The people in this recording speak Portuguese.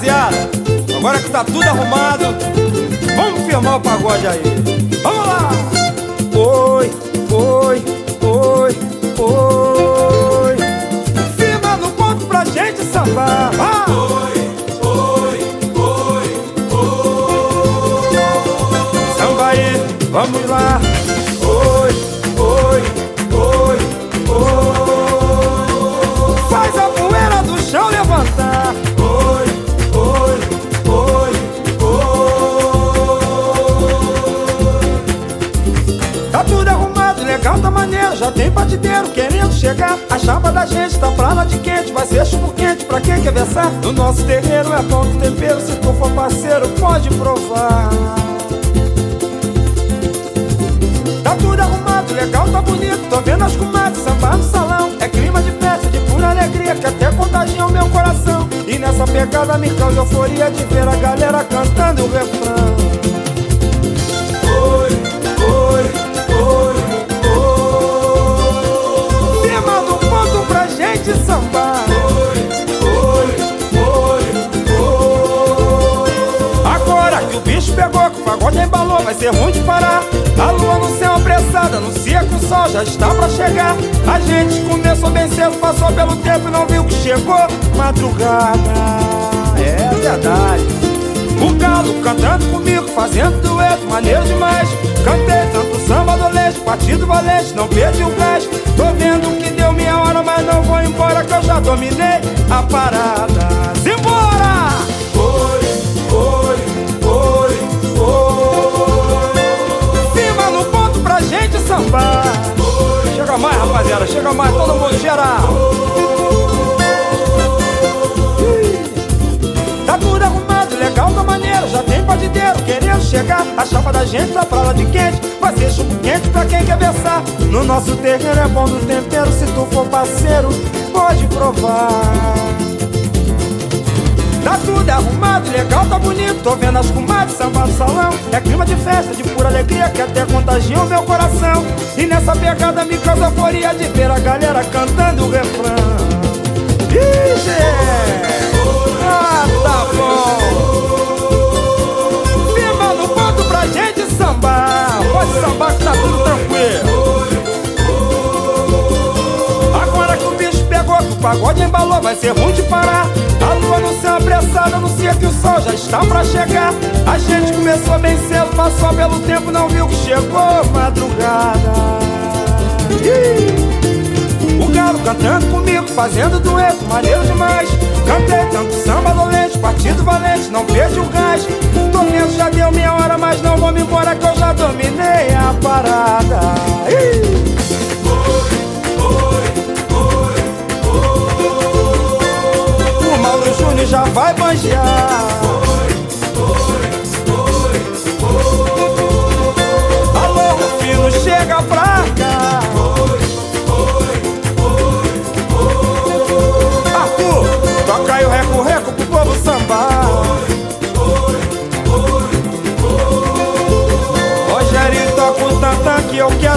rapaziada, agora que tá tudo arrumado, vamos firmar o pagode aí. Vamos lá! Oi, oi, oi, oi. Firma no ponto pra gente sambar. Ah! Samba aí, vamos lá. Legal, tá maneiro. Já tem batideiro querendo chegar. A chapa da gente tá pra lá de quente. Vai ser chuva quente pra quem quer versar. No nosso terreiro é ponto tempero. Se tu for parceiro, pode provar. Tá tudo arrumado, legal, tá bonito Tô vendo as comadres sambar no salão É clima de festa, de pura alegria Que até contagia o meu coração E nessa pegada me causa euforia De ver a galera cantando o refrão pegou, que o pagode embalou Vai ser ruim de parar. A lua no céu apressada, anuncia que o sol já está pra chegar. A gente começou bem cedo, passou pelo tempo e não viu que chegou. Madrugada, é verdade. O galo cantando comigo, fazendo dueto, maneiro demais. Cantei tanto samba do leite, partido valente, não perdi o gás. Tô vendo que deu minha hora, mas não vou embora Que eu já dominei a parada A chapa da gente tá pra lá de quente Vai ser chupo quente pra quem quer versar. No nosso terreno é bom do tempero Se tu for parceiro, pode provar. Tá tudo arrumado, legal, tá bonito Tô vendo as comadres samba no salão. É clima de festa, de pura alegria Que até contagia o meu coração. E nessa pegada me causa euforia De ver a galera cantando o refrão pagode embalou Vai ser ruim de parar. A lua no céu apressada anuncia que o sol já está pra chegar. A gente começou bem cedo, passou pelo tempo Não viu que chegou madrugada. Ih! O galo cantando comigo, fazendo dueto, maneiro demais. Cantei tanto samba dolente, partido valente, não perdi o gás. Tô já deu minha hora, mas não vou me embora Que eu já dominei a parada já vai banjear. Alô, Rufino, chega pra cá. Arthur, toca aí o reco-reco pro povo sambar. Rogério toca o tantã que eu quero.